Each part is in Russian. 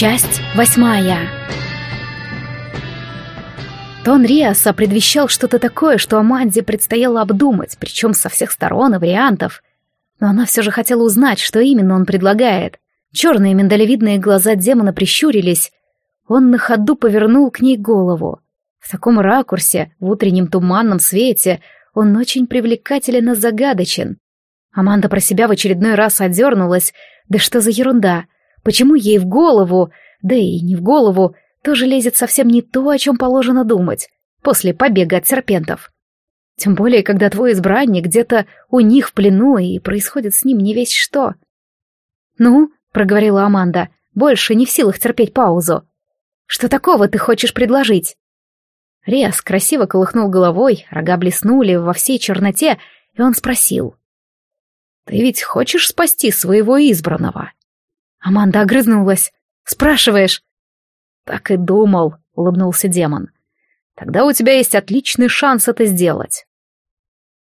Часть восьмая. Тон Риаса предвещал что-то такое, что Аманде предстояло обдумать, причем со всех сторон и вариантов. Но она все же хотела узнать, что именно он предлагает. Черные миндалевидные глаза демона прищурились. Он на ходу повернул к ней голову. В таком ракурсе, в утреннем туманном свете, он очень привлекателен и загадочен. Аманда про себя в очередной раз одернулась. Да что за ерунда? Почему ей в голову, да и не в голову, тоже лезет совсем не то, о чем положено думать, после побега от серпентов? Тем более, когда твой избранник где-то у них в плену, и происходит с ним не весь что. «Ну», — проговорила Аманда, — «больше не в силах терпеть паузу. Что такого ты хочешь предложить?» Риас красиво колыхнул головой, рога блеснули во всей черноте, и он спросил. «Ты ведь хочешь спасти своего избранного?» Аманда огрызнулась. «Спрашиваешь?» «Так и думал», — улыбнулся демон. «Тогда у тебя есть отличный шанс это сделать».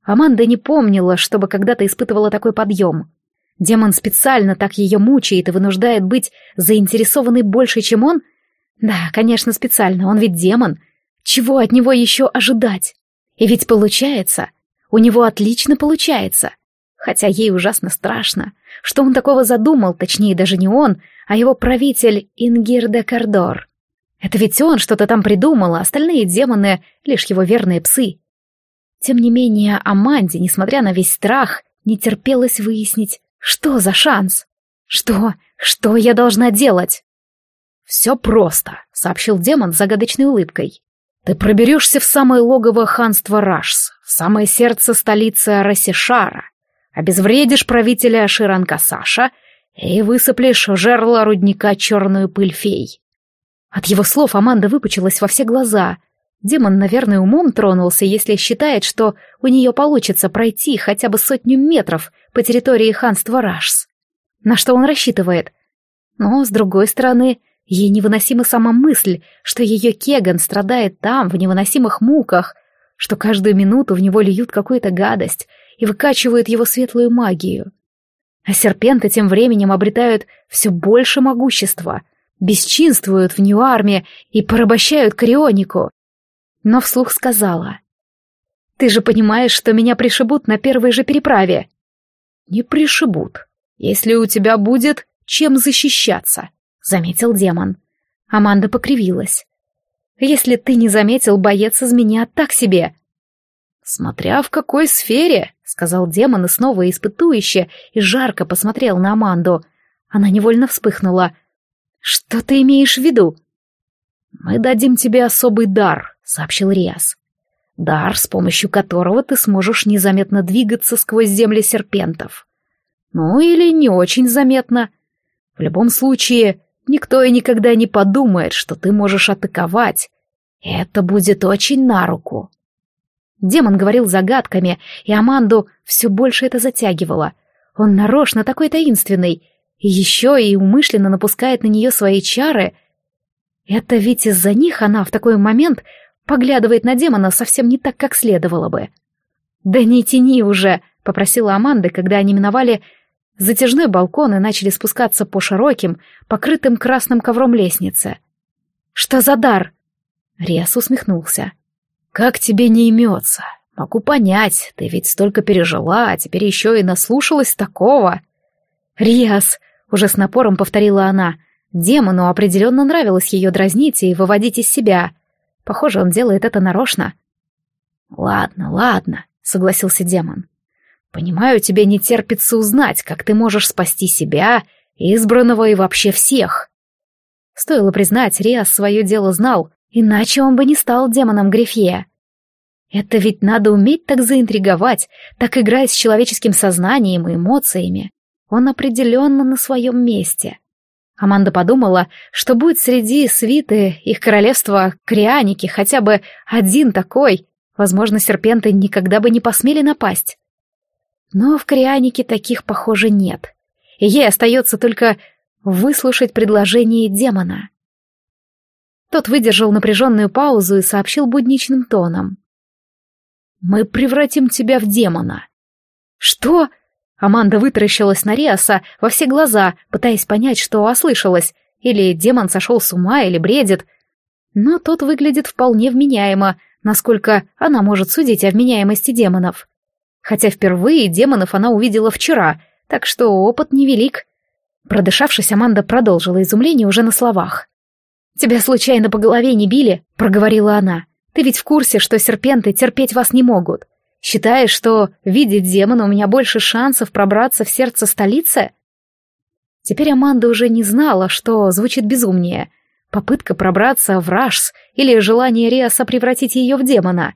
Аманда не помнила, чтобы когда-то испытывала такой подъем. Демон специально так ее мучает и вынуждает быть заинтересованной больше, чем он? Да, конечно, специально, он ведь демон. Чего от него еще ожидать? И ведь получается. У него отлично получается хотя ей ужасно страшно. Что он такого задумал, точнее даже не он, а его правитель Ингир де Кордор. Это ведь он что-то там придумал, а остальные демоны — лишь его верные псы. Тем не менее, Аманде, несмотря на весь страх, не терпелось выяснить, что за шанс. Что? Что я должна делать? «Все просто», — сообщил демон с загадочной улыбкой. «Ты проберешься в самое логово ханства Рашс, в самое сердце столицы Арасишара, обезвредишь правителя Ширанкасаша и высыплешь жерло рудника черную пыль фей. От его слов Аманда выпучилась во все глаза. Демон, наверное, умом тронулся, если считает, что у нее получится пройти хотя бы сотню метров по территории ханства Рашс. На что он рассчитывает? Но, с другой стороны, ей невыносима сама мысль, что ее Кеган страдает там, в невыносимых муках, что каждую минуту в него льют какую-то гадость, и выкачивают его светлую магию. А серпенты тем временем обретают все больше могущества, бесчинствуют в Ньюарме и порабощают Крионику. Но вслух сказала. «Ты же понимаешь, что меня пришибут на первой же переправе?» «Не пришибут, если у тебя будет чем защищаться», — заметил демон. Аманда покривилась. «Если ты не заметил, боец из меня так себе. «Смотря в какой сфере», — сказал демон и снова испытующе и жарко посмотрел на Аманду. Она невольно вспыхнула. «Что ты имеешь в виду?» «Мы дадим тебе особый дар», — сообщил Риас. «Дар, с помощью которого ты сможешь незаметно двигаться сквозь земли серпентов. Ну или не очень заметно. В любом случае, никто и никогда не подумает, что ты можешь атаковать. Это будет очень на руку». Демон говорил загадками, и Аманду все больше это затягивало. Он нарочно такой таинственный, и еще и умышленно напускает на нее свои чары. Это ведь из-за них она в такой момент поглядывает на демона совсем не так, как следовало бы. «Да не тяни уже», — попросила Аманда, когда они миновали затяжной балкон и начали спускаться по широким, покрытым красным ковром лестнице. «Что за дар?» Риас усмехнулся. «Как тебе не имется? Могу понять, ты ведь столько пережила, а теперь еще и наслушалась такого». «Риас!» — уже с напором повторила она. Демону определенно нравилось ее дразнить и выводить из себя. Похоже, он делает это нарочно. «Ладно, ладно», — согласился демон. «Понимаю, тебе не терпится узнать, как ты можешь спасти себя, избранного и вообще всех». Стоило признать, Риас свое дело знал, Иначе он бы не стал демоном Грифье. Это ведь надо уметь так заинтриговать, так играть с человеческим сознанием и эмоциями. Он определенно на своем месте. Аманда подумала, что будет среди свиты их королевства Крианики хотя бы один такой. Возможно, серпенты никогда бы не посмели напасть. Но в Крианике таких, похоже, нет. И ей остается только выслушать предложение демона. Тот выдержал напряженную паузу и сообщил будничным тоном. «Мы превратим тебя в демона». «Что?» Аманда вытаращилась на Риаса во все глаза, пытаясь понять, что ослышалась. или демон сошел с ума, или бредит. Но тот выглядит вполне вменяемо, насколько она может судить о вменяемости демонов. Хотя впервые демонов она увидела вчера, так что опыт невелик. Продышавшись, Аманда продолжила изумление уже на словах. «Тебя случайно по голове не били?» — проговорила она. «Ты ведь в курсе, что серпенты терпеть вас не могут. Считаешь, что видеть демона у меня больше шансов пробраться в сердце столицы?» Теперь Аманда уже не знала, что звучит безумнее. Попытка пробраться в Рашс или желание Риаса превратить ее в демона.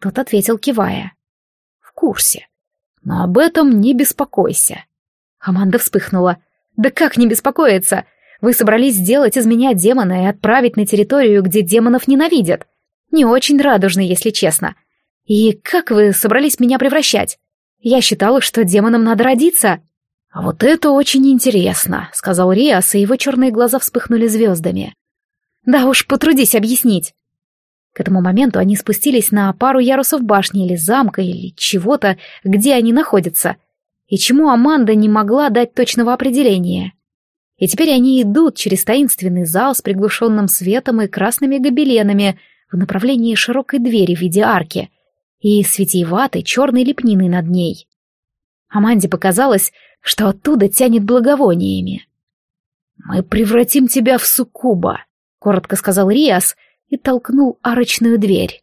Тот ответил, кивая. «В курсе. Но об этом не беспокойся». Аманда вспыхнула. «Да как не беспокоиться? Вы собрались сделать из меня демона и отправить на территорию, где демонов ненавидят. Не очень радужно, если честно. И как вы собрались меня превращать? Я считала, что демонам надо родиться». «А вот это очень интересно», — сказал Риас, и его черные глаза вспыхнули звездами. «Да уж, потрудись объяснить». К этому моменту они спустились на пару ярусов башни или замка, или чего-то, где они находятся, и чему Аманда не могла дать точного определения. И теперь они идут через таинственный зал с приглушенным светом и красными гобеленами в направлении широкой двери в виде арки и с витиеватой черной лепниной над ней. Аманде показалось, что оттуда тянет благовониями. «Мы превратим тебя в суккуба», — коротко сказал Риас и толкнул арочную дверь.